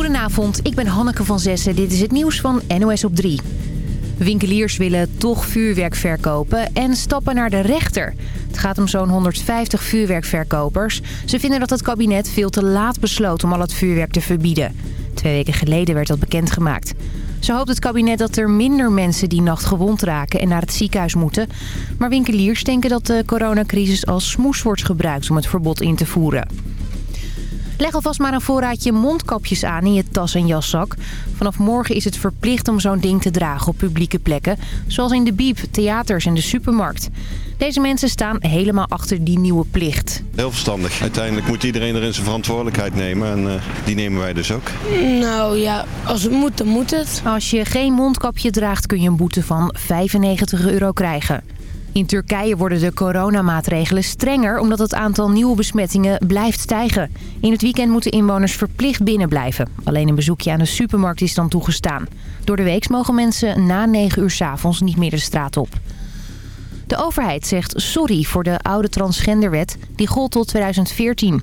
Goedenavond, ik ben Hanneke van Zessen. Dit is het nieuws van NOS op 3. Winkeliers willen toch vuurwerk verkopen en stappen naar de rechter. Het gaat om zo'n 150 vuurwerkverkopers. Ze vinden dat het kabinet veel te laat besloot om al het vuurwerk te verbieden. Twee weken geleden werd dat bekendgemaakt. Zo hoopt het kabinet dat er minder mensen die nacht gewond raken en naar het ziekenhuis moeten. Maar winkeliers denken dat de coronacrisis als smoes wordt gebruikt om het verbod in te voeren. Leg alvast maar een voorraadje mondkapjes aan in je tas en jaszak. Vanaf morgen is het verplicht om zo'n ding te dragen op publieke plekken. Zoals in de biep, theaters en de supermarkt. Deze mensen staan helemaal achter die nieuwe plicht. Heel verstandig. Uiteindelijk moet iedereen erin zijn verantwoordelijkheid nemen. En uh, die nemen wij dus ook. Nou ja, als het moet, dan moet het. Als je geen mondkapje draagt kun je een boete van 95 euro krijgen. In Turkije worden de coronamaatregelen strenger omdat het aantal nieuwe besmettingen blijft stijgen. In het weekend moeten inwoners verplicht binnen blijven. Alleen een bezoekje aan de supermarkt is dan toegestaan. Door de week mogen mensen na 9 uur s avonds niet meer de straat op. De overheid zegt sorry voor de oude transgenderwet die gold tot 2014.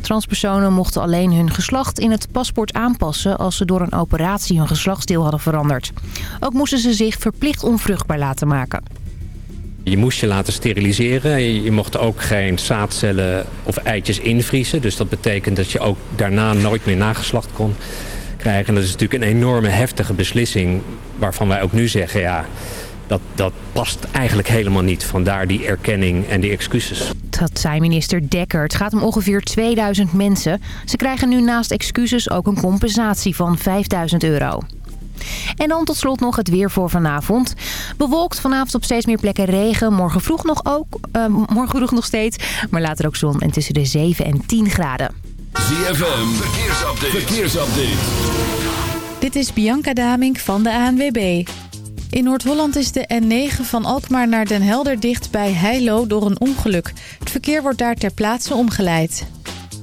Transpersonen mochten alleen hun geslacht in het paspoort aanpassen... als ze door een operatie hun geslachtsdeel hadden veranderd. Ook moesten ze zich verplicht onvruchtbaar laten maken. Je moest je laten steriliseren. Je mocht ook geen zaadcellen of eitjes invriezen. Dus dat betekent dat je ook daarna nooit meer nageslacht kon krijgen. En dat is natuurlijk een enorme heftige beslissing waarvan wij ook nu zeggen... ja, dat, dat past eigenlijk helemaal niet. Vandaar die erkenning en die excuses. Dat zei minister Dekker. Het gaat om ongeveer 2000 mensen. Ze krijgen nu naast excuses ook een compensatie van 5000 euro. En dan tot slot nog het weer voor vanavond. Bewolkt vanavond op steeds meer plekken regen. Morgen vroeg nog ook. Uh, morgen vroeg nog steeds. Maar later ook zon en tussen de 7 en 10 graden. ZFM, verkeersupdate. verkeersupdate. Dit is Bianca Damink van de ANWB. In Noord-Holland is de N9 van Alkmaar naar Den Helder dicht bij Heilo door een ongeluk. Het verkeer wordt daar ter plaatse omgeleid.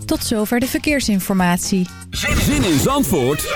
Tot zover de verkeersinformatie. Zin in Zandvoort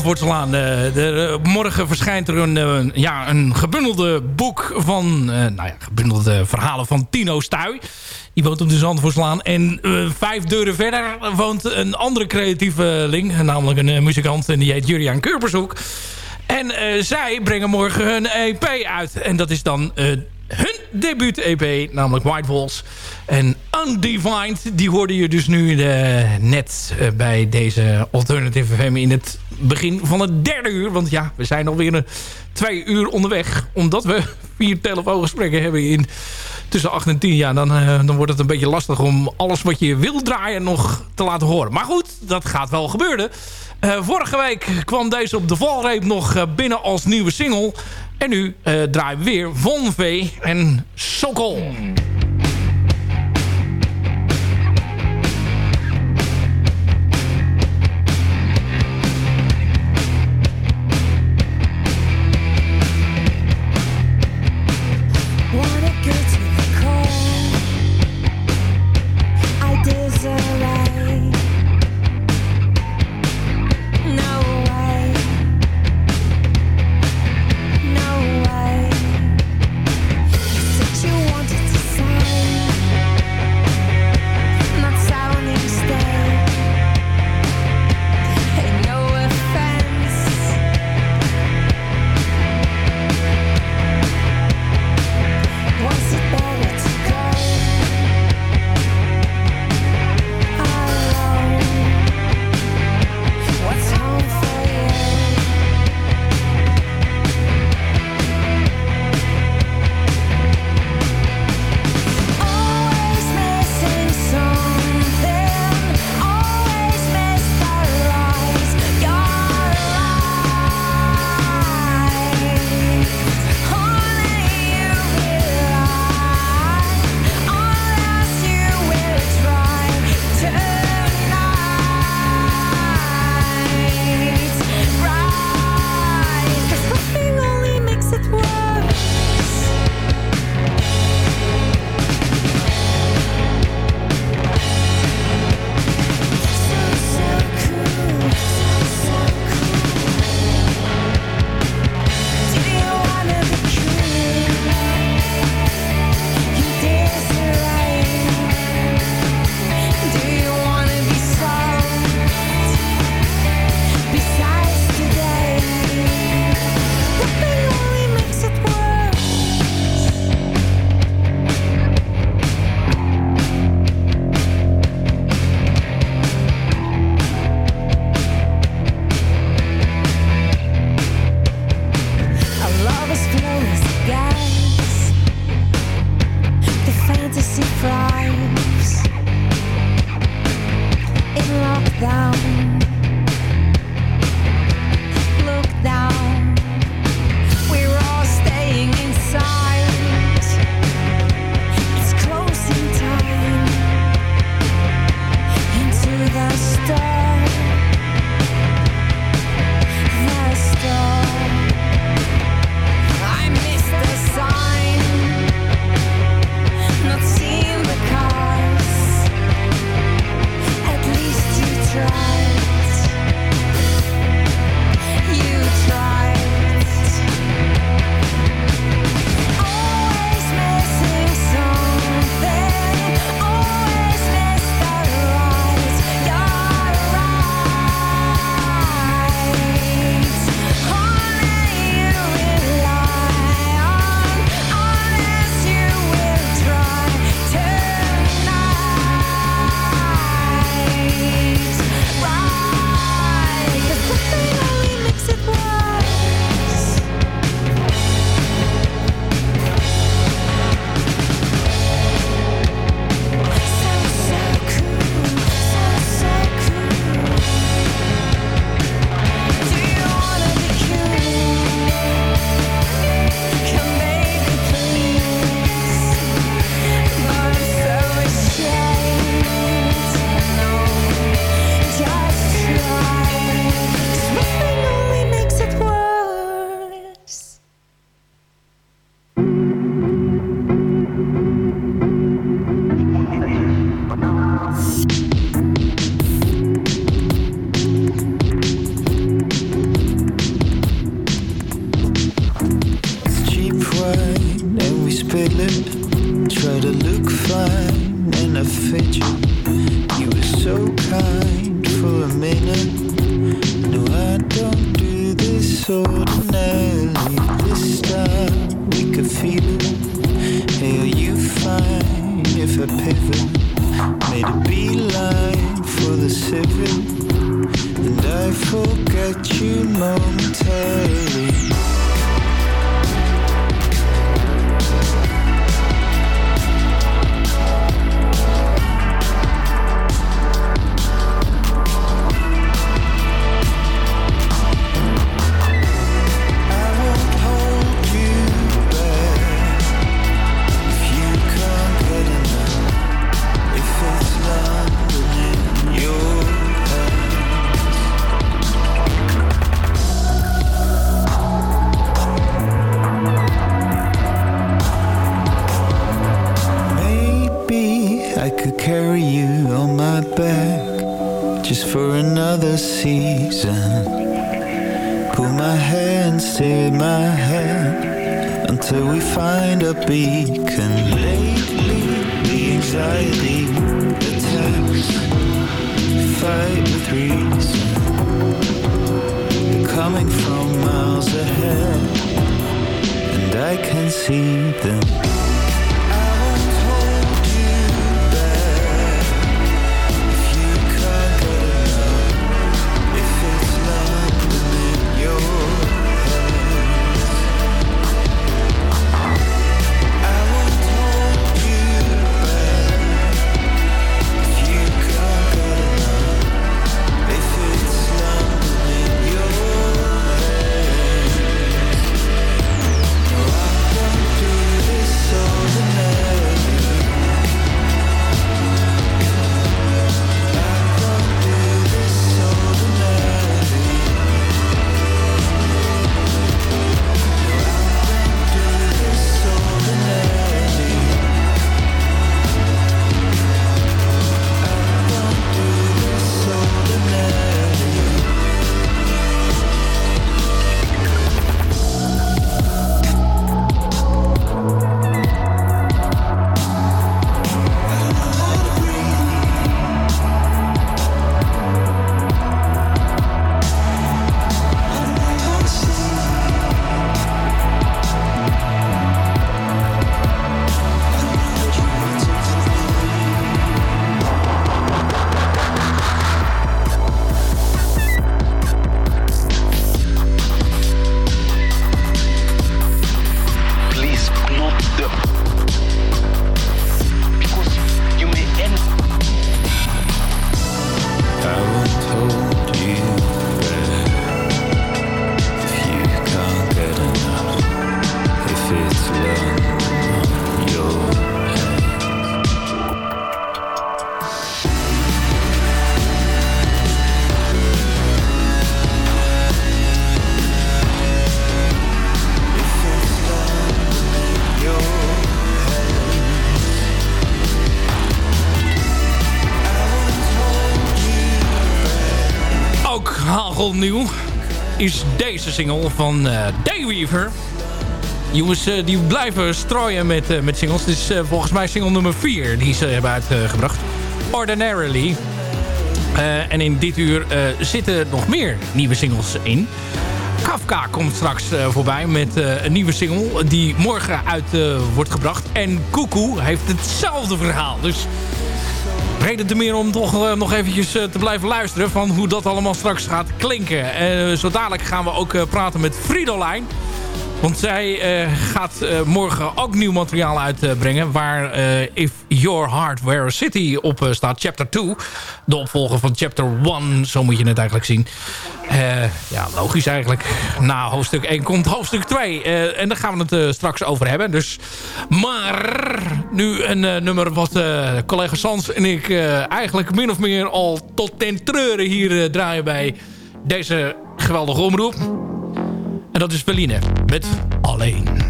Zandvoortslaan. Uh, morgen verschijnt er een, ja, een gebundelde boek van... nou ja, gebundelde verhalen van Tino Stuy. Die woont op de Zandvoortslaan. En vijf deuren verder woont een andere creatieveling. Namelijk een muzikant en die heet Juriaan Keurbershoek. En zij brengen morgen hun EP uit. En dat is dan hun debuut-EP, namelijk White Walls. En Undefined, die hoorde je dus nu net bij deze Alternative FM in het begin van het derde uur. Want ja, we zijn alweer een twee uur onderweg. Omdat we vier telefoongesprekken hebben in tussen 8 en 10. Ja, dan, uh, dan wordt het een beetje lastig om alles wat je wil draaien nog te laten horen. Maar goed, dat gaat wel gebeuren. vorige week kwam deze op de valreep nog binnen als nieuwe single. En nu draaien we weer Von V en Sokol. Single van eh Dayweaver. Jongens, eh, die blijven strooien met, eh, met singles. Dit is volgens mij single nummer 4 die ze hebben uitgebracht. Ordinarily. En in dit uur eh, zitten nog meer nieuwe singles in. Kafka komt straks voorbij met een nieuwe single die morgen uit wordt gebracht. En Koekoe heeft hetzelfde verhaal. Dus reden te meer om toch eh, nog eventjes eh, te blijven luisteren... van hoe dat allemaal straks gaat klinken. Eh, zo dadelijk gaan we ook praten met Fridolijn. Want zij gaat morgen ook nieuw materiaal uitbrengen... waar If Your a City op eh, staat. Chapter 2. De opvolger van Chapter 1. Zo moet je het eigenlijk zien. Eh, ja, logisch eigenlijk. Na hoofdstuk 1 komt hoofdstuk 2. Eh, en daar gaan we het straks over hebben. Dus, maar nu een nummer wat collega Sans en ik eigenlijk min of meer al tot ten treuren hier draaien bij deze geweldige omroep. En dat is Berline met Alleen.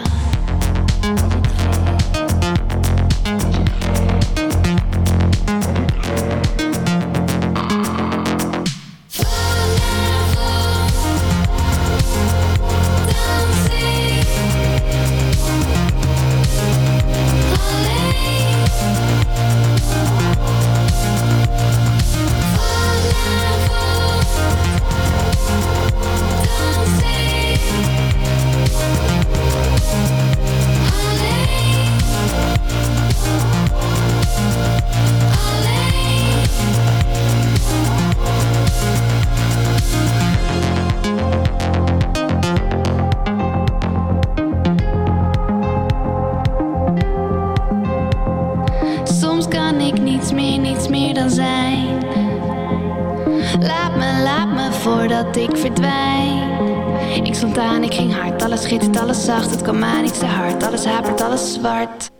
Ik verdwijn. Ik stond aan, ik ging hard, alles schittert, alles zacht. Het kwam aan, iets te hard, alles hapert, alles zwart.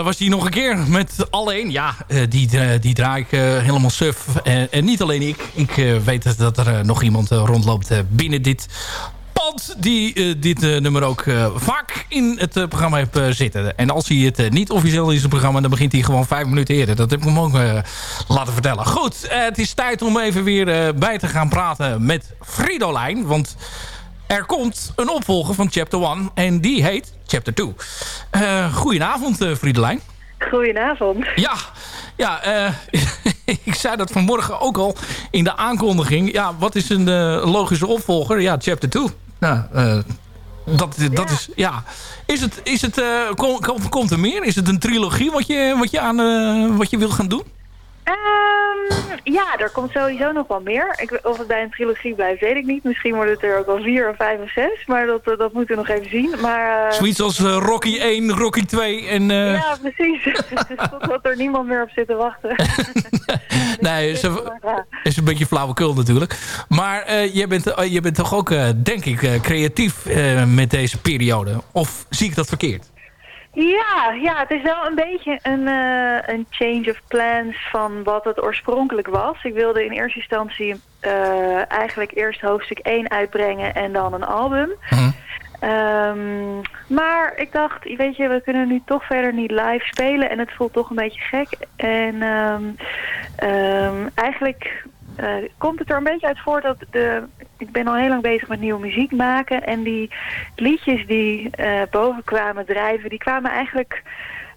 Dat was die nog een keer met alleen. Ja, eh, die, eh, die draai ik eh, helemaal suf. En, niet alleen ik. Ik weet dat er nog iemand rondloopt binnen dit pand... die dit nummer ook vaak in het programma heeft zitten. En als hij het niet officieel is in het programma... dan begint hij gewoon vijf minuten eerder. Dat heb ik hem ook laten vertellen. Goed, het is tijd om even weer bij te gaan praten met Fridolijn. Want... Er komt een opvolger van Chapter 1 en die heet Chapter 2. Eh goedenavond, uh, Friedelijn. Goedenavond. Ja, ja eh, ik zei dat vanmorgen ook al in de aankondiging. Ja, wat is een eh, logische opvolger? Ja, Chapter 2. Nou, eh, dat, dat is, ja. Is het, is het, eh, kom, kom- komt er meer? Is het een trilogie wat je, wat je, aan, eh, wat je wil gaan doen? Ehm, ja, er komt sowieso nog wel meer. Ik, of het bij een trilogie blijft, weet ik niet. Misschien wordt het er ook wel vier of vijf of zes. Maar dat, eh, dat moeten we nog even zien. Maar, eh, Zoiets als eh, Rocky 1, Rocky 2 en... Ja, precies. Totdat er niemand meer op zit te wachten. Nee, is, een- is een beetje flauwekul natuurlijk. Maar je, bent, je bent toch ook, denk ik, creatief met deze periode? Of zie ik dat verkeerd? Ja, ja, het is wel een beetje een, eh, een change of plans van wat het oorspronkelijk was. Ik wilde in eerste instantie eh, eigenlijk eerst hoofdstuk 1 uitbrengen en dan een album. Ehm, maar ik dacht, weet je, we kunnen nu toch verder niet live spelen en het voelt toch een beetje gek. En ehm, eigenlijk eh, komt het er een beetje uit voort dat de, ik ben al heel lang bezig met nieuwe muziek maken. En die liedjes die eh, boven kwamen drijven, die kwamen eigenlijk...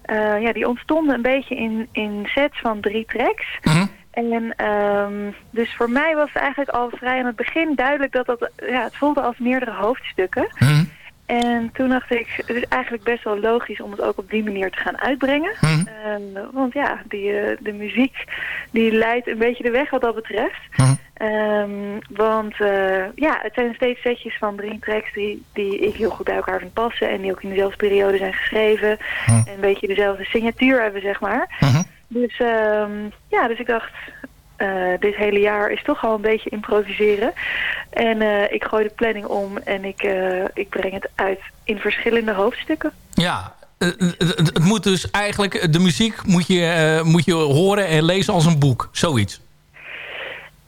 eh, ja, die ontstonden een beetje in, in sets van drie tracks. En ehm, dus voor mij was het eigenlijk al vrij aan het begin duidelijk dat dat, ja, het voelde als meerdere hoofdstukken. Mhm. En toen dacht ik, het is eigenlijk best wel logisch om het ook op die manier te gaan uitbrengen. Mhm. Ehm, want ja, die, eh, de muziek die leidt een beetje de weg wat dat betreft. Mhm. Ehm, want eh, ja, het zijn steeds setjes van drie tracks die, die ik heel goed bij elkaar vind passen. En die ook in dezelfde periode zijn geschreven. Mhm. En een beetje dezelfde signatuur hebben, zeg maar. Dus ehm, ja, dus ik dacht, dit hele jaar is toch al een beetje improviseren. En eh, ik gooi de planning om en ik, eh, ik breng het uit in verschillende hoofdstukken. Ja, eh, het, moet dus eigenlijk... De muziek moet je, eh, moet je horen en lezen als een boek. Zoiets.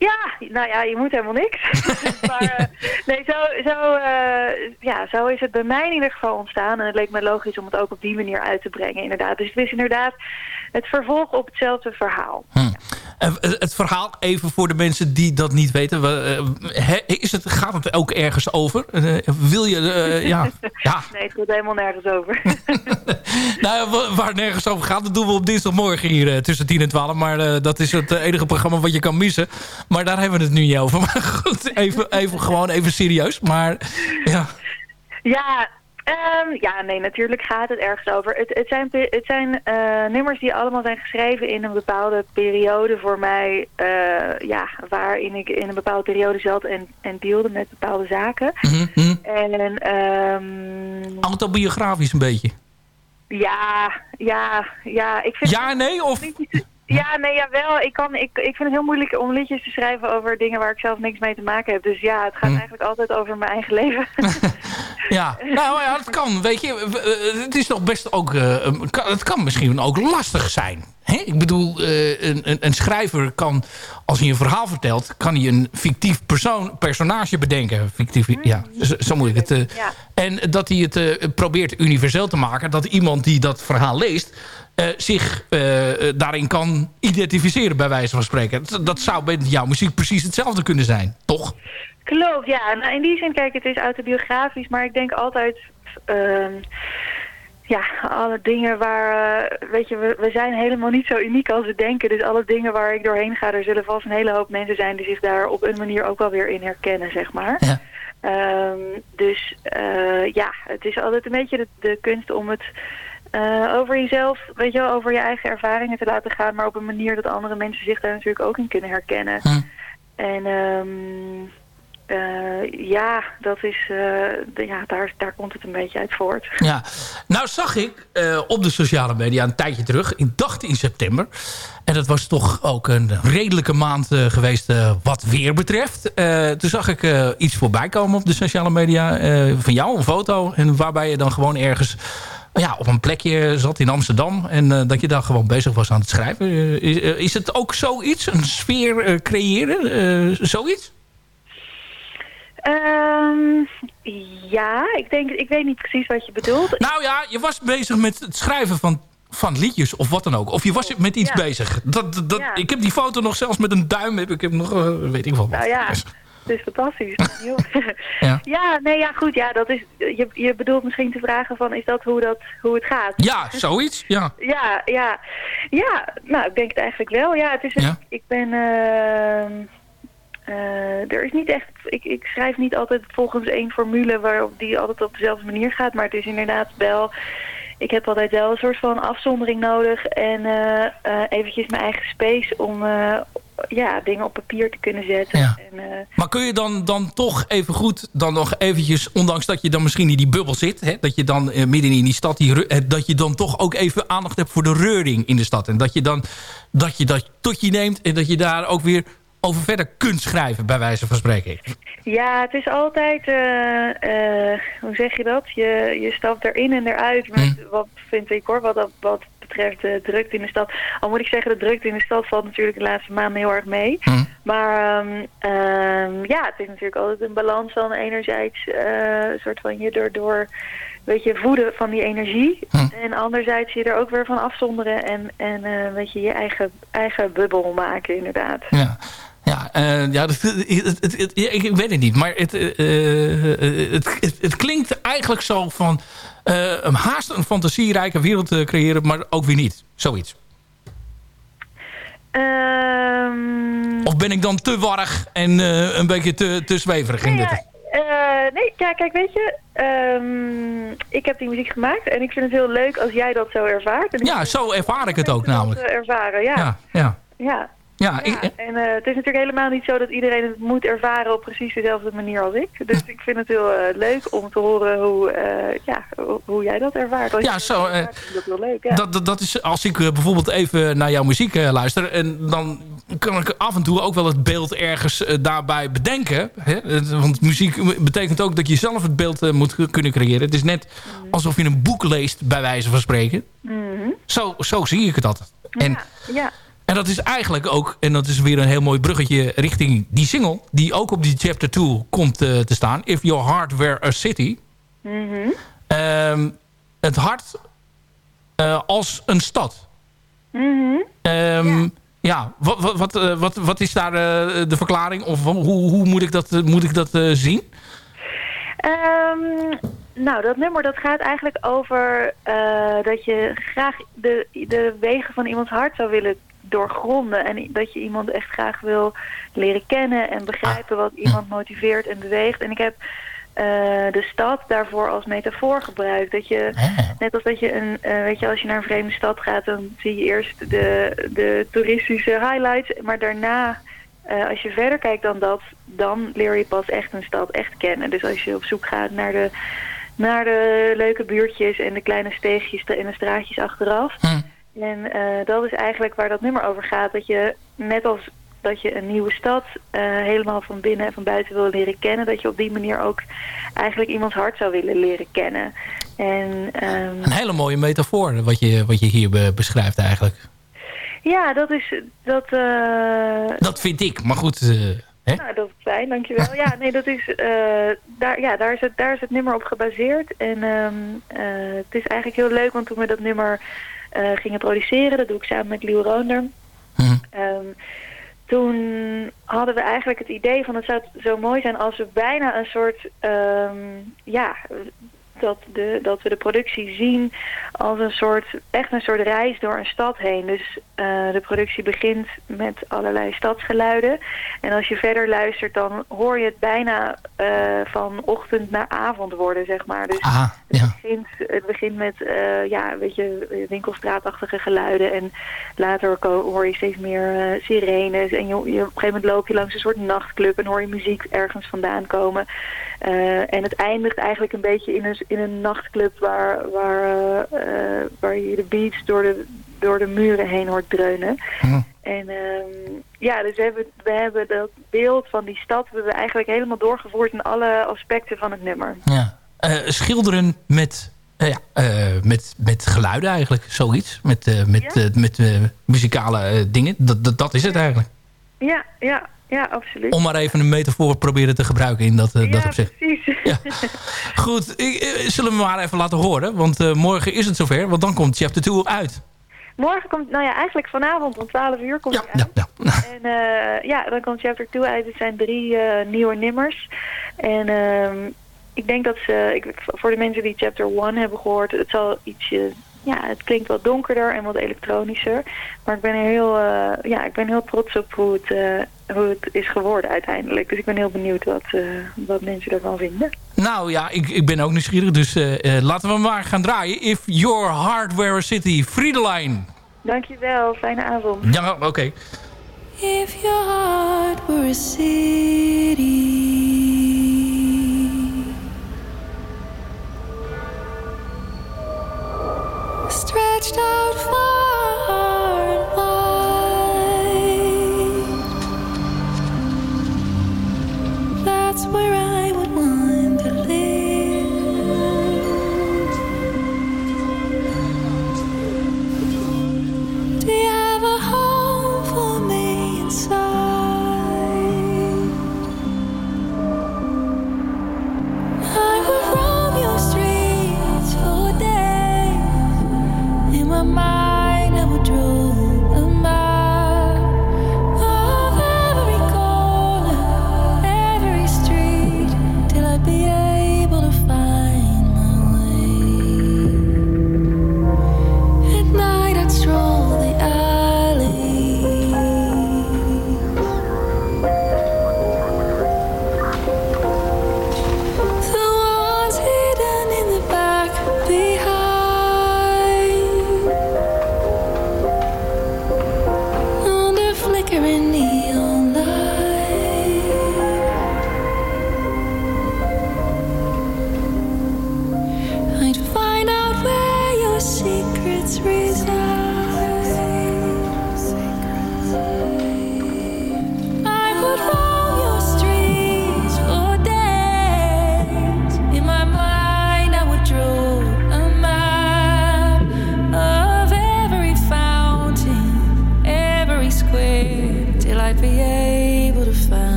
Ja, nou ja, je moet helemaal niks. maar eh, nee, zo, zo, eh, ja, zo is het bij mij in ieder geval ontstaan. En het leek me logisch om het ook op die manier uit te brengen, inderdaad. Dus het is inderdaad het vervolg op hetzelfde verhaal. Hm. Eh, Het verhaal, even voor de mensen die dat niet weten. we, eh, is het, gaat het ook ergens over? Eh, wil je... eh, ja, ja. Nee, het gaat helemaal nergens over. Nou, waar het nergens over gaat, dat doen we op dinsdagmorgen hier eh, tussen 10 en 12. Maar eh, dat is het eh, enige programma wat je kan missen. Maar daar hebben we het nu niet over. Maar goed, even, even, gewoon even serieus. Maar ja, Ja, ehm, ja, nee, natuurlijk gaat het ergens over. Het, het zijn, het zijn eh, nummers die allemaal zijn geschreven in een bepaalde periode voor mij. eh, ja, waarin ik in een bepaalde periode zat en, en deelde met bepaalde zaken. Mhm, mhm. En ehm, autobiografisch een beetje. ja, ja, ja, ik vind... Ja, nee? Of... Ja, nee, jawel. Ik, kan, ik, ik vind het heel moeilijk om liedjes te schrijven over dingen waar ik zelf niks mee te maken heb. Dus ja, het gaat Hm. eigenlijk altijd over mijn eigen leven. Ja, nou ja, het kan. Weet je, het is toch best ook... eh, het kan misschien ook lastig zijn. Hè? Ik bedoel, eh, een, een, een schrijver kan, als hij een verhaal vertelt... kan hij een fictief persoon, personage bedenken. Fictief, ja, zo, zo moet ik het... eh. Ja. En dat hij het probeert universeel te maken. Dat iemand die dat verhaal leest... zich daarin kan identificeren, bij wijze van spreken. Dat, dat zou met jouw muziek precies hetzelfde kunnen zijn, toch? Klopt, ja. Nou, in die zin, kijk, het is autobiografisch, maar ik denk altijd... ehm, ja, alle dingen waar... eh, weet je, we, we zijn helemaal niet zo uniek als we denken. Dus alle dingen waar ik doorheen ga, er zullen vast een hele hoop mensen zijn... die zich daar op een manier ook wel weer in herkennen, zeg maar. Ja. Ehm, dus eh, ja, het is altijd een beetje de, de kunst om het... eh, over jezelf, weet je wel, over je eigen ervaringen te laten gaan, maar op een manier dat andere mensen zich daar natuurlijk ook in kunnen herkennen. Hm. En ehm, eh, ja, dat is, eh, ja daar, daar komt het een beetje uit voort. Ja, nou zag ik eh, op de sociale media een tijdje terug. Ik dacht in september. En dat was toch ook een redelijke maand geweest wat weer betreft. Toen zag ik iets voorbij komen op de sociale media. van jou, een foto. En waarbij je dan gewoon ergens ja, op een plekje zat in Amsterdam. En dat je daar gewoon bezig was aan het schrijven. Is, is het ook zoiets? Een sfeer creëren? zoiets? Ehm, ja, ik denk, ik weet niet precies wat je bedoelt. Nou ja, je was bezig met het schrijven van, van liedjes of wat dan ook. Of je was met iets Ja. bezig. Dat, dat, Ja. Ik heb die foto nog zelfs met een duim. Heb ik heb nog, eh, weet ik wel wat. Nou ja, het is fantastisch. Ja. ja, nee, ja, goed. Ja, dat is, je, je bedoelt misschien te vragen van, is dat hoe, dat, hoe het gaat? Ja, zoiets. Ja. Ja, ja. Ja, nou, ik denk het eigenlijk wel. Ja, het is een- ik ben... ehm, eh, er is niet echt... Ik, ik schrijf niet altijd volgens één formule waarop die altijd op dezelfde manier gaat. Maar het is inderdaad wel... Ik heb altijd wel een soort van afzondering nodig. En eh eh, eventjes mijn eigen space om ja, dingen op papier te kunnen zetten. Ja. En, Maar kun je dan, dan toch even goed, dan nog eventjes, ondanks dat je dan misschien in die bubbel zit, hè, dat je dan midden in die stad, die, dat je dan toch ook even aandacht hebt voor de reuring in de stad. En dat je dan dat je dat tot je neemt en dat je daar ook weer over verder kunt schrijven, bij wijze van spreken. Ja, het is altijd, eh, eh, hoe zeg je dat? Je, je stapt erin en eruit met Hm. wat vind ik hoor, wat, dat- wat betreft de drukte in de stad. Al moet ik zeggen, de drukte in de stad valt natuurlijk de laatste maanden heel erg mee. Hm. Maar ehm, ehm, ja, het is natuurlijk altijd een balans van enerzijds eh, een soort van je door, door weet je, voeden van die energie. Hm. En anderzijds je er ook weer van afzonderen en, en eh, weet je, je eigen, eigen bubbel maken inderdaad. Ja, ja, eh, ja dat, het, het, ik weet het niet. Maar het, eh, eh, het, klinkt eigenlijk zo van... een haast een fantasierijke wereld te creëren, maar ook weer niet. Zoiets. Ehm, ben ik dan te warrig en een beetje te, te zweverig in dit? ja, eh, nee, ja, kijk, weet je, ehm, ik heb die muziek gemaakt en ik vind het heel leuk als jij dat zo ervaart. En Ja, zo ervaar ik het ook namelijk. ervaren, ja. Ja, ja. ja. Ja, Ja, ik, en eh, het is natuurlijk helemaal niet zo dat iedereen het moet ervaren op precies dezelfde manier als ik. Dus ik vind het heel eh, leuk om te horen hoe, eh, ja, hoe, jij dat ervaart. Als Ja, zo, dat ervaart, dat heel leuk, ja. dat, dat, dat is als ik bijvoorbeeld even naar jouw muziek luister... en dan kan ik af en toe ook wel het beeld ergens daarbij bedenken. Hè? Want muziek betekent ook dat je zelf het beeld moet kunnen creëren. Het is net alsof je een boek leest, bij wijze van spreken. Mhm. Zo, zo zie ik het altijd. En, ja, ja. En dat is eigenlijk ook, en dat is weer een heel mooi bruggetje richting die single... die ook op die chapter 2 komt eh, te staan. If Your Heart Were a City. Mhm. Ehm, het hart eh, als een stad. Mhm. Ehm, ja, wat, wat, wat, eh, wat, wat is daar eh, de verklaring? Of hoe, hoe moet ik dat, eh, moet ik dat eh, zien? Ehm, nou, dat nummer dat gaat eigenlijk over eh, dat je graag de, de wegen van iemands hart zou willen doorgronden. En dat je iemand echt graag wil leren kennen en begrijpen wat iemand motiveert en beweegt. En ik heb eh, de stad daarvoor als metafoor gebruikt. Dat je, net als dat je een, eh, weet je, als je naar een vreemde stad gaat, dan zie je eerst de, de toeristische highlights. Maar daarna eh, als je verder kijkt dan dat, dan leer je pas echt een stad echt kennen. Dus als je op zoek gaat naar de, naar de leuke buurtjes en de kleine steegjes en de straatjes achteraf. En eh, dat is eigenlijk waar dat nummer over gaat. Dat je net als dat je een nieuwe stad eh, helemaal van binnen en van buiten wil leren kennen. Dat je op die manier ook eigenlijk iemands hart zou willen leren kennen. En ehm, Een hele mooie metafoor wat je, wat je hier be- beschrijft eigenlijk. ja, dat is... Dat, eh, Dat vind ik, maar goed. eh, hè? Nou, dat is fijn, dankjewel. Ja, nee, dat is, daar, ja, daar, is het, daar is het nummer op gebaseerd. En ehm, eh, het is eigenlijk heel leuk, want toen we dat nummer gingen produceren, dat doe ik samen met Liel Roonder. Ehm, toen hadden we eigenlijk het idee van het zou zo mooi zijn als we bijna een soort, ehm, ja, dat, de, dat we de productie zien als een soort, echt een soort reis door een stad heen. Dus eh, de productie begint met allerlei stadsgeluiden. En als je verder luistert, dan hoor je het bijna eh, van ochtend naar avond worden, zeg maar. Dus Aha, het, begint, het begint met, eh, ja, weet je, winkelstraatachtige geluiden. En later hoor je steeds meer eh, sirenes. En je, je, op een gegeven moment loop je langs een soort nachtclub en hoor je muziek ergens vandaan komen. Eh, en het eindigt eigenlijk een beetje in een, in een nachtclub waar, waar, waar je de beats door de, door de muren heen hoort dreunen. En ehm, ja, dus we hebben, we hebben dat beeld van die stad hebben we eigenlijk helemaal doorgevoerd in alle aspecten van het nummer. Ja. Eh, schilderen met, eh, ja, eh, met, met geluiden eigenlijk, zoiets. Met, met, Ja. met muzikale dingen. Dat, dat, dat is het eigenlijk. Ja, ja, ja, absoluut. Om maar even een metafoor proberen te gebruiken in dat, dat ja, opzicht. precies. Goed, ik, zullen we maar even laten horen. Want morgen is het zover. Want dan komt chapter 2 uit. Morgen komt, nou ja, eigenlijk vanavond om 12 uur komt hij uit. En eh, ja, dan komt chapter 2 uit. Het zijn drie nieuwe nummers. En ehm, ik denk dat ze, ik, voor de mensen die chapter 1 hebben gehoord, het zal ietsje, ja, het klinkt wat donkerder en wat elektronischer. Maar ik ben er heel, eh, ja, ik ben heel trots op hoe het, eh, hoe het is geworden uiteindelijk. Dus ik ben heel benieuwd wat, eh, wat mensen ervan vinden. Nou ja, ik, ik ben ook nieuwsgierig. Dus eh, eh, laten we maar gaan draaien. If Your Heart Were a City. Friedelijn. Dankjewel, fijne avond. Ja, oké. If your heart were a city, stretched out far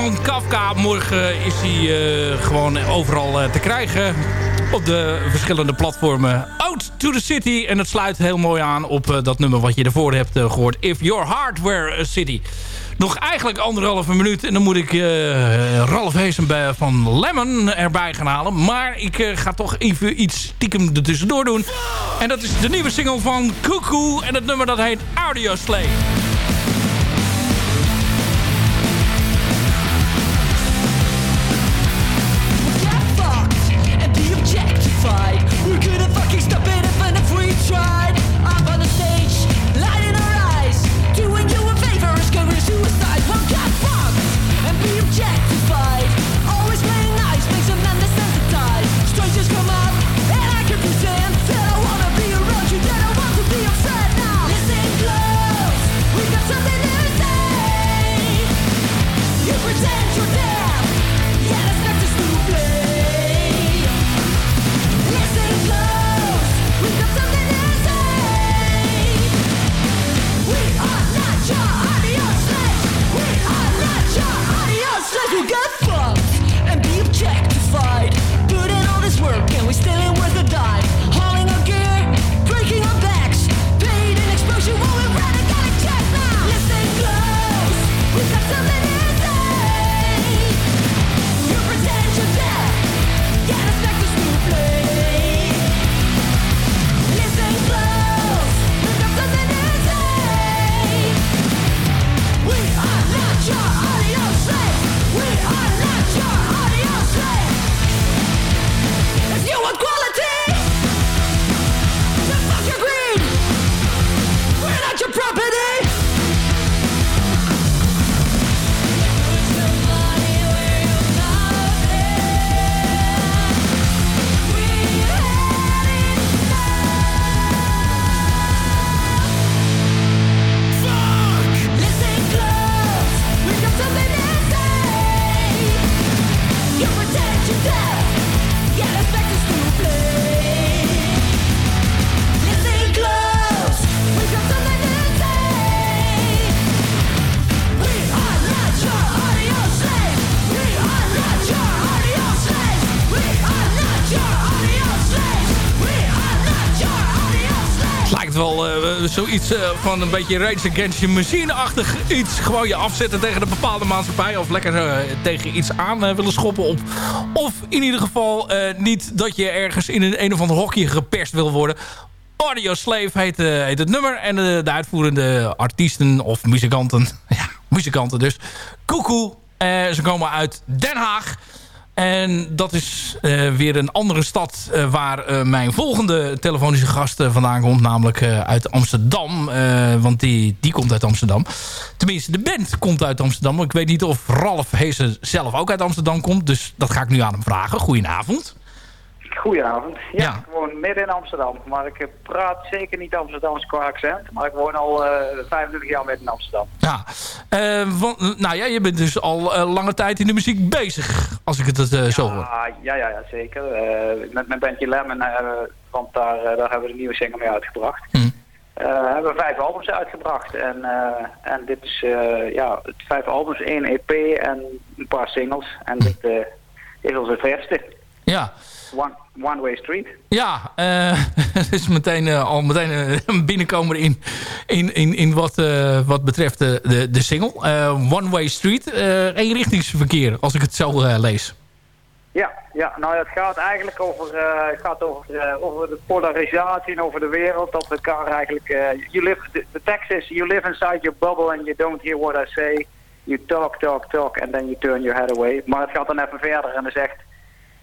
van Kafka. Morgen is hij eh, gewoon overal eh, te krijgen. Op de verschillende platformen. Out to the City. En het sluit heel mooi aan op eh, dat nummer wat je ervoor hebt eh, gehoord. If Your Heart Were a City. Nog eigenlijk anderhalve minuut. En dan moet ik eh, Ralf Heesen van Lemon erbij gaan halen. Maar ik ga toch even iets stiekem ertussendoor doen. En dat is de nieuwe single van Cuckoo. En het nummer dat heet Audio Slave. Zoiets eh, van een beetje Rage Against Machine-achtig iets. Gewoon je afzetten tegen een bepaalde maatschappij. Of lekker eh, tegen iets aan eh, willen schoppen. Op. Of in ieder geval niet dat je ergens in een, een of ander hokje geperst wil worden. Audio Slave heet, heet het nummer. En de uitvoerende artiesten of muzikanten. Ja, muzikanten dus. Koekoe. Ze komen uit Den Haag. En dat is eh, weer een andere stad eh, waar eh, mijn volgende telefonische gast vandaan komt. Namelijk uit Amsterdam. Want die, die komt uit Amsterdam. Tenminste, de band komt uit Amsterdam. Ik weet niet of Ralf Heesen zelf ook uit Amsterdam komt. Dus dat ga ik nu aan hem vragen. Goedenavond. Goedenavond. Ja, ik woon midden in Amsterdam. Maar ik eh, praat zeker niet Amsterdams qua accent. Maar ik woon al eh 25 jaar midden in Amsterdam. Ja, eh, want, nou ja, je bent dus al lange tijd in de muziek bezig. Als ik het eh, zo hoor. Ja, ja, ja, zeker. Met mijn bandje Lemon, want daar, daar hebben we de nieuwe single mee uitgebracht. Eh, hebben we vijf albums uitgebracht. En, en dit is uh, ja, het vijf albums, één EP en een paar singles. En dit uh, is onze verste. Ja. One, One Way Street. Ja, uh, het is meteen uh, al meteen uh, een binnenkomer in, in, in, in wat, wat betreft de, de, de single. One Way Street, eenrichtingsverkeer, als ik het zo lees. Ja, ja, nou het gaat eigenlijk over, het gaat over, over de polarisatie en over de wereld. Dat we elkaar eigenlijk... you live, the, the text is, you live inside your bubble and you don't hear what I say. you talk, talk, talk, and then you turn your head away. Maar het gaat dan even verder en dan zegt,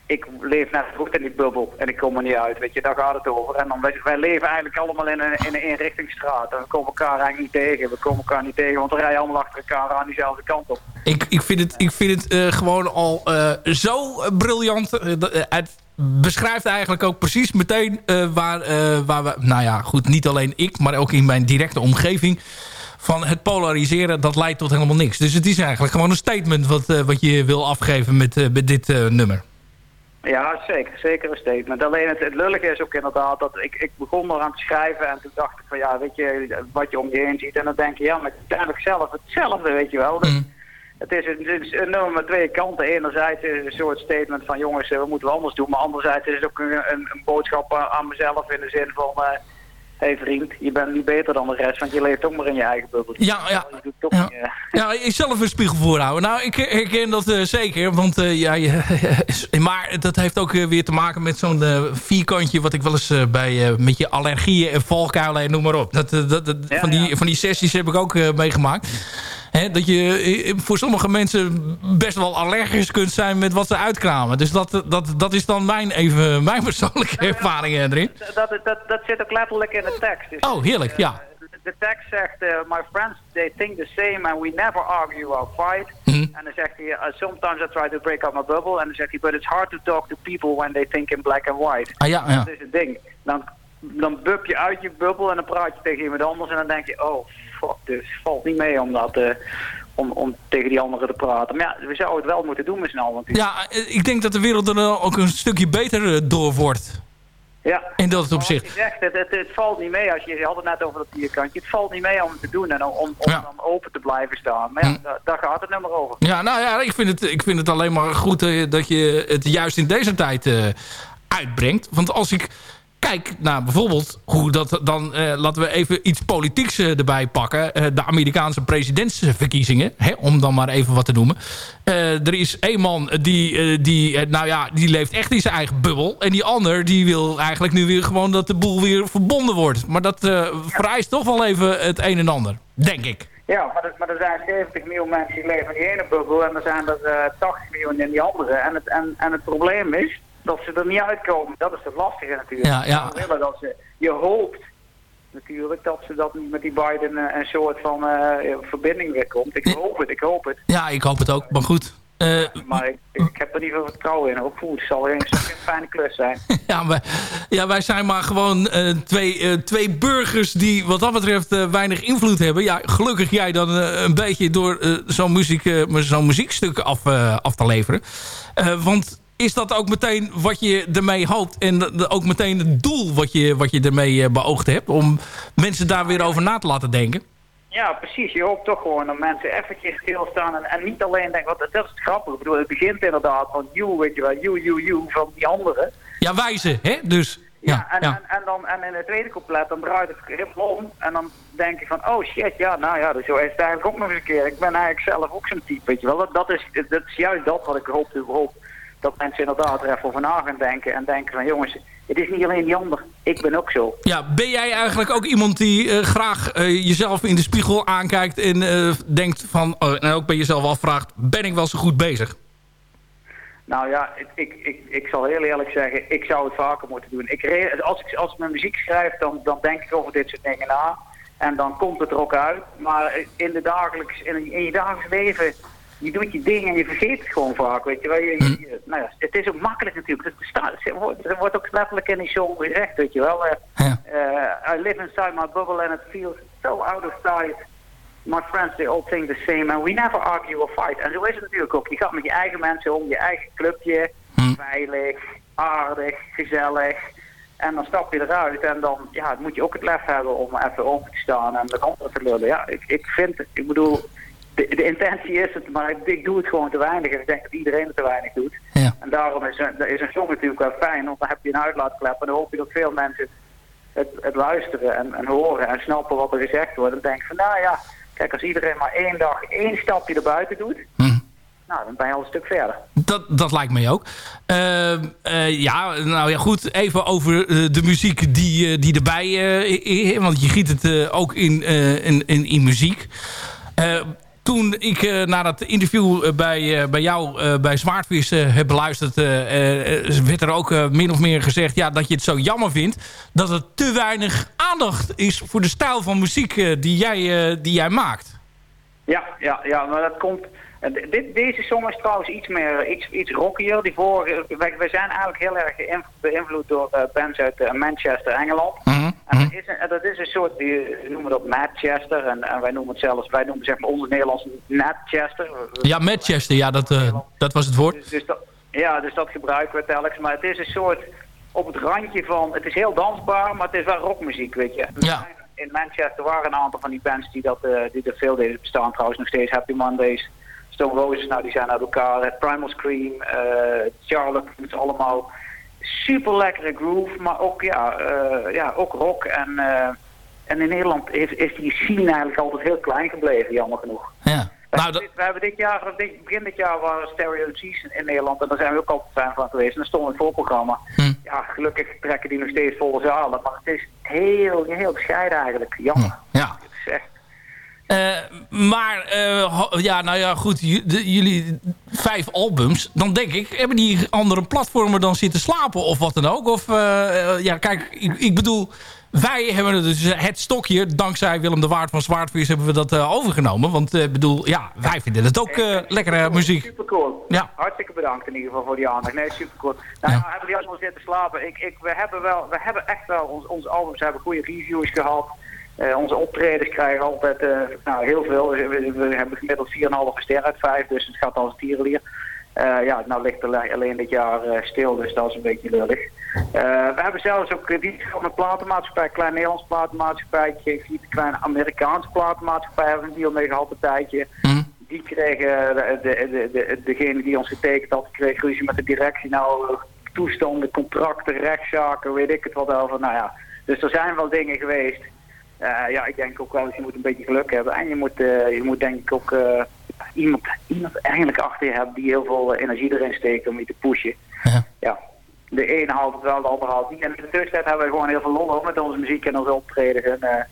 ik leef net goed in die bubbel en ik kom er niet uit, weet je, daar gaat het over. En dan, wij, wij leven eigenlijk allemaal in een, in een eenrichtingsstraat en we komen elkaar eigenlijk niet tegen. We komen elkaar niet tegen, want we rijden allemaal achter elkaar aan diezelfde kant op. Ik, ik vind het, ik vind het eh, gewoon al eh, zo eh, briljant. Het beschrijft eigenlijk ook precies meteen waar, waar we... Nou ja, goed, niet alleen ik, maar ook in mijn directe omgeving... van het polariseren, dat leidt tot helemaal niks. Dus het is eigenlijk gewoon een statement wat, wat je wil afgeven met, met dit nummer. Ja, zeker. Zeker een statement. Alleen het, het lullige is ook inderdaad dat ik, ik begon eraan te schrijven en toen dacht ik van ja, weet je, wat je om je heen ziet. En dan denk je, ja, maar het is eigenlijk zelf hetzelfde, weet je wel. Dus Het is een, een nummer met twee kanten. Enerzijds is het een soort statement van jongens, eh, we moeten wel anders doen. Maar anderzijds is het ook een, een, een boodschap aan- aan mezelf in de zin van... eh, Hé hey vriend, je bent niet beter dan de rest, want je leeft ook maar in je eigen bubbel. Ja, ja. Je doet toch niet, eh, Ja, ik zelf een spiegel voorhouden. Nou, ik herken dat eh, zeker. Want eh, ja, je, maar dat heeft ook eh, weer te maken met zo'n eh, vierkantje... wat ik wel eens eh, bij, eh, met je allergieën en valkuilen en noem maar op. Dat, eh, dat, dat, van, die, van die sessies heb ik ook eh, meegemaakt. Hè, dat je eh, voor sommige mensen best wel allergisch kunt zijn met wat ze uitkramen. Dus dat, dat, dat is dan mijn, even, mijn persoonlijke ervaring eh, erin. dat, dat, dat, zit ook letterlijk in de tekst. Dus, Oh, heerlijk, eh, ja. de- tekst zegt, eh, my friends, they think the same and we never argue or fight. Mhm. En dan zegt hij, sometimes I try to break up my bubble. En dan zegt hij, but it's hard to talk to people when they think in black and white. Ah, ja, ja. Dat is het ding. Dan, dan bub je uit je bubbel en dan praat je tegen iemand anders. En dan denk je, oh, dus het valt niet mee om dat... eh, om, om tegen die anderen te praten. Maar ja, we zouden het wel moeten doen met natuurlijk. Ja, eh, ik denk dat de wereld er eh, ook een stukje beter door wordt. Ja. In dat opzicht. zegt, het, het, het valt niet mee. Als je, je had het net over dat vierkantje. Het valt niet mee om het te doen en om, om, om dan open te blijven staan. Maar ja, Hm. daar, daar gaat het nummer over. Ja, nou ja, ik vind het, ik vind het alleen maar goed dat je het juist in deze tijd uitbrengt. Want als ik kijk naar bijvoorbeeld hoe dat dan... eh, laten we even iets politieks eh, erbij pakken. Eh, de Amerikaanse presidentsverkiezingen. Hè, om dan maar even wat te noemen. Er is één man die, die, nou ja, die leeft echt in zijn eigen bubbel. En die ander die wil eigenlijk nu weer gewoon dat de boel weer verbonden wordt. Maar dat vereist toch wel even het een en ander. Denk ik. Ja, maar, er- maar er zijn 70 miljoen mensen die leven in die ene bubbel en er zijn er eh, 80 miljoen in die andere. En het, en, en het probleem is dat ze er niet uitkomen. Dat is het lastige natuurlijk. Ja, ja. Ze willen dat ze, je hoopt natuurlijk dat ze dat niet met die Biden eh, een soort van eh, verbinding weer komt. Ik hoop het, ik hoop het. Ja, ik hoop het ook. Maar goed. Eh, Maar ik, ik heb er niet veel vertrouwen in. Ook zal geen, zal geen fijne klus zijn. Ja, wij, ja, wij zijn maar gewoon twee, twee burgers die wat dat betreft weinig invloed hebben. Ja, gelukkig jij dan een beetje door zo'n muziek, zo'n muziekstuk af, af te leveren. Want is dat ook meteen wat je ermee hoopt en ook meteen het doel wat je, wat je ermee eh, beoogd hebt? Om mensen daar weer over na te laten denken? Ja, precies. Je hoopt toch gewoon dat mensen eventjes stilstaan en, en niet alleen denken, want dat is het grappige. Ik bedoel, het begint inderdaad van you, weet je wel, you, you, you, van die anderen. Ja, wijzen, hè? Dus, ja, en, ja. En, en, dan, en in het tweede couplet, dan draait het grip om. En dan denk je van, oh shit, ja, nou ja, dus zo is het eigenlijk ook nog eens een keer. Ik ben eigenlijk zelf ook zo'n type, weet je wel. Dat, dat, is, dat is juist dat wat ik hoop, hoop. Dat mensen inderdaad er even over na gaan denken. En denken van, jongens, het is niet alleen die ander. Ik ben ook zo. Ja, ben jij eigenlijk ook iemand die eh, graag eh, jezelf in de spiegel aankijkt... en eh, denkt van, oh, en ook bij jezelf afvraagt... ben ik wel zo goed bezig? Nou ja, ik, ik, ik, ik zal heel eerlijk zeggen, ik zou het vaker moeten doen. Ik als, ik, als ik mijn muziek schrijf, dan, dan denk ik over dit soort dingen na. En dan komt het er ook uit. Maar in, de dagelijks, in, in je dagelijks leven, je doet je dingen en je vergeet het gewoon vaak. Weet je wel. Je, je- je- nou ja, het is ook makkelijk natuurlijk. Het bestaat, het wordt, er wordt ook letterlijk in die song gezegd, weet je wel. Eh, eh, I live inside my bubble and it feels so out of sight. My friends, they all think the same and we never argue or fight. En zo is het natuurlijk ook. Je gaat met je eigen mensen om, je eigen clubje. Veilig, aardig, gezellig. En dan stap je eruit en dan ja, moet je ook het lef hebben om even open te staan en met anderen te lullen. Ja, ik, ik vind, ik bedoel, de, de intentie is het, maar ik, ik doe het gewoon te weinig. En ik denk dat iedereen het te weinig doet. En daarom is een, is een song natuurlijk wel fijn, want dan heb je een uitlaatklep en dan hoop je dat veel mensen het, het luisteren en, en horen en snappen wat er gezegd wordt. En denken van, nou ja, kijk, als iedereen maar één dag één stapje erbuiten doet, nou, dan ben je al een stuk verder. Dat, dat lijkt mij ook. Eh, eh, ja, nou ja, goed. Even over eh, de muziek die, eh, die erbij Want je giet het ook in, eh, in, in, in muziek. Eh, toen ik uh, naar het interview uh, bij, uh, bij jou bij Zwaardvis heb beluisterd... werd er ook min of meer gezegd ja, dat je het zo jammer vindt... dat er te weinig aandacht is voor de stijl van muziek die, jij, die jij maakt. Ja, ja, ja, maar dat komt... Dit, deze song is trouwens iets meer, iets, iets rockier. Die vorige, wij, wij zijn eigenlijk heel erg beïnvloed door bands uit Manchester, Engeland. Mm -hmm. En dat is, een, dat is een soort, die noemen dat Manchester. En, en wij noemen het zelfs, wij noemen zeg maar onze Nederlands Manchester. Ja, Manchester, ja, dat, uh, dat was het woord. Dus, dus dat, ja, dus dat gebruiken we telkens. Maar het is een soort, op het randje van, het is heel dansbaar, maar het is wel rockmuziek, weet je. Ja. In Manchester waren een aantal van die bands die, dat, die er veel deden bestaan trouwens nog steeds. Happy Mondays, Stone Roses, nou die zijn uit elkaar. Primal Scream, uh, Charlotte, het is allemaal super lekkere groove, maar ook, ja, uh, ja, ook rock. En, en in Nederland is, is die scene eigenlijk altijd heel klein gebleven, jammer genoeg. Ja. We, nou, we hebben dit jaar, begin dit jaar waren Stereo G's in Nederland en daar zijn we ook altijd fan van geweest. En daar stond een voorprogramma. Hm. Ja, gelukkig trekken die nog steeds volle zalen, maar het is heel, heel bescheiden eigenlijk. Jammer. Ja. Echt. Uh, maar, uh, ja, nou ja, goed, jullie vijf albums, dan denk ik, hebben die andere platformen dan zitten slapen of wat dan ook? Of, uh, ja, kijk, ik, ik, bedoel, wij hebben dus het stokje, dankzij Willem de Waard van Zwaardvis hebben we dat overgenomen. Want, ik bedoel, ja, wij vinden het ook lekkere muziek. Super cool. Ja. Hartstikke bedankt in ieder geval voor die aandacht. Nee, super cool. Nou, ja. hebben die allemaal zitten slapen. Ik, ik, we hebben wel, we hebben echt wel, ons, onze albums hebben goede reviews gehad. Uh, onze optredens krijgen altijd uh, nou, heel veel. We, we, we hebben gemiddeld 4,5 ster uit 5, dus het gaat als een tierenlier. Uh, ja, nou ligt er alleen dit jaar stil, dus dat is een beetje lullig. we hebben zelfs ook die van een platenmaatschappij, een klein Nederlands platenmaatschappij, een kleine Amerikaanse platenmaatschappij hebben een deal mee gehad een tijdje. Mm. Die kregen, de, de, de, degene die ons getekend had, kreeg ruzie met de directie. Nou, toestanden, contracten, rechtszaken, weet ik het wat over. Nou ja, dus er zijn wel dingen geweest. Uh, ja, ik denk ook wel dat je moet een beetje geluk hebben. En je moet, uh, je moet denk ik ook uh, iemand, iemand eigenlijk achter je hebben die heel veel energie erin steekt om je te pushen. Ja. ja. De ene haalt het wel, de ander haalt het niet. En in de tussentijd hebben we gewoon heel veel lol met onze muziek en onze optreden. En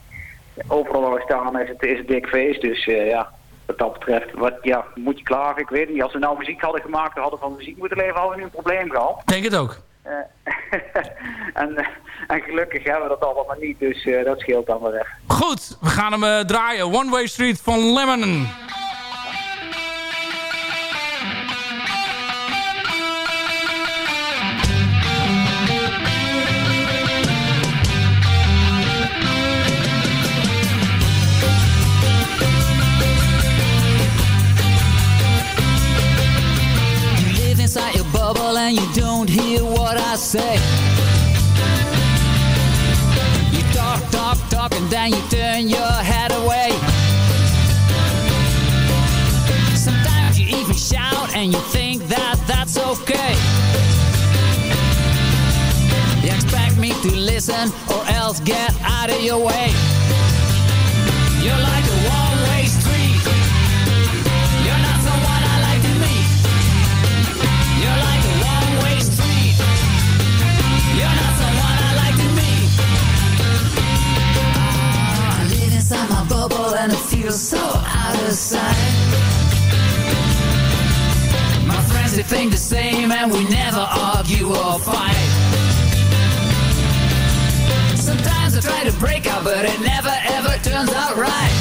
overal waar we staan is het, is het dik feest. Dus ja, wat dat betreft, wat, ja, moet je klagen? Ik weet niet. Als we nou muziek hadden gemaakt en hadden van muziek moeten leven, hadden we nu een probleem gehad. Denk het ook. Uh, en, uh, en, gelukkig hebben we dat allemaal niet, dus uh, dat scheelt dan wel weg. Goed, we gaan hem draaien. One Way Street van Lemon. Bubble and you don't hear what I say. You talk, talk, talk, and then you turn your head away. Sometimes you even shout and you think that that's okay. You expect me to listen or else get out of your way. You're like a one-way and it feels so out of sight. My friends they think the same and we never argue or fight. Sometimes I try to break up, but it never ever turns out right.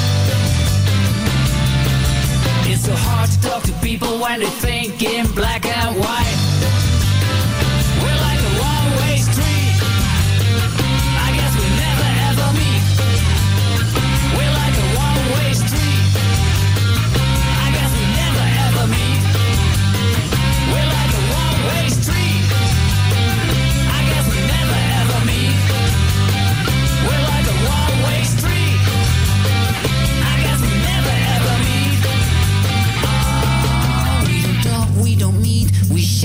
It's so hard to talk to people when they think in black and white.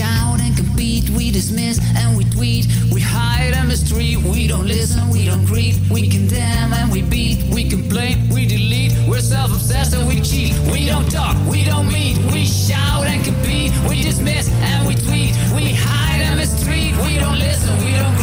Shout and compete. We dismiss and we tweet. We hide on the street. We don't listen, we don't greet. We condemn and we beat. We complain, we delete. We're self-obsessed and we cheat. We don't talk, we don't meet. We shout and compete. We dismiss and we tweet. We hide on the street. We don't listen, we don't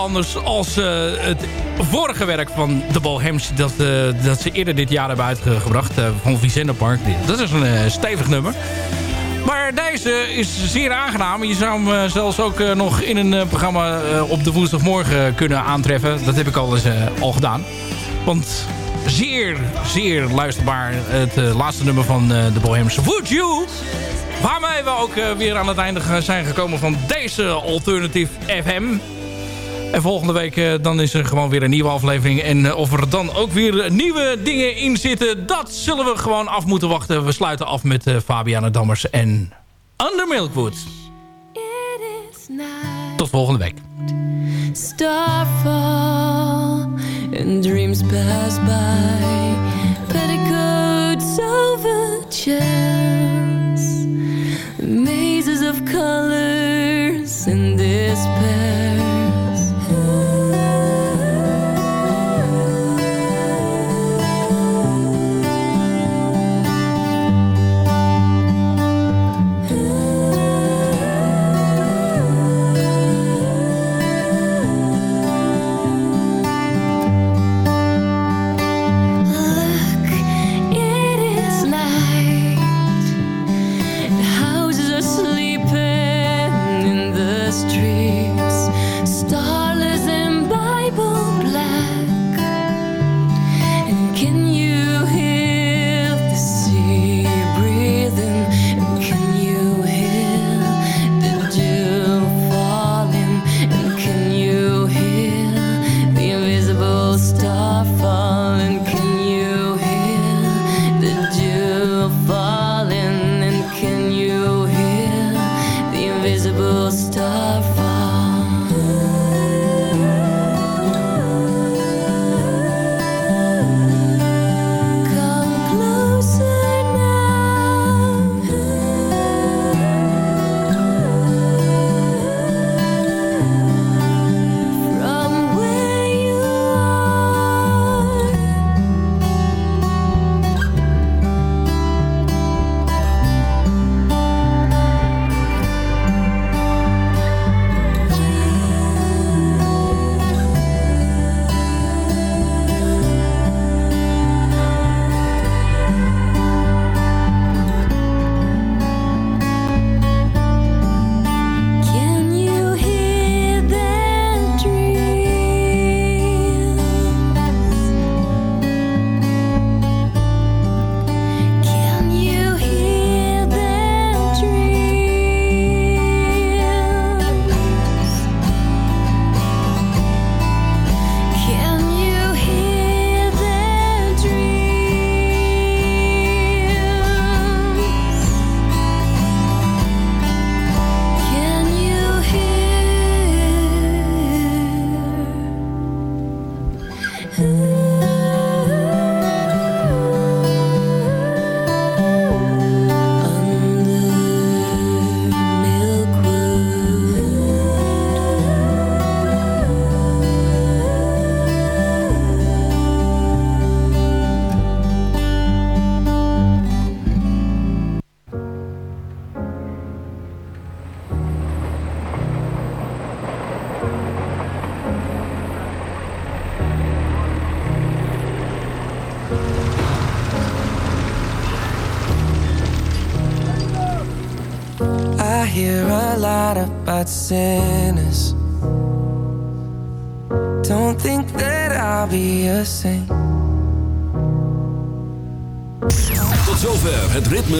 anders als eh, het vorige werk van de Bohems... Dat, eh, dat ze eerder dit jaar hebben uitgebracht eh, van Vicente Park. Dat is een stevig nummer. Maar deze is zeer aangenaam. Je zou hem zelfs ook nog in een programma op de woensdagmorgen kunnen aantreffen. Dat heb ik al eens al gedaan. Want zeer, zeer luisterbaar het laatste nummer van de Bohems. Would You? Waarmee we ook weer aan het einde zijn gekomen van deze Alternative FM. En volgende week eh, dan is er gewoon weer een nieuwe aflevering. En eh, of er dan ook weer nieuwe dingen in zitten... dat zullen we gewoon af moeten wachten. We sluiten af met eh, Fabiana Dammers en Under Milkwood. Tot volgende week. Starfall and dreams pass by. Petticoats over chairs, mazes of colors and despairs.